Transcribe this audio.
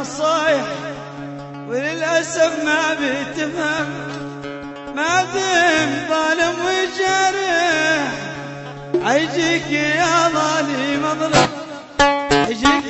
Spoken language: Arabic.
كم نصايح وللأسف ما بتفهم ما دم ظالم وجارح. عيجيك يا ظالم مظلم عيجيك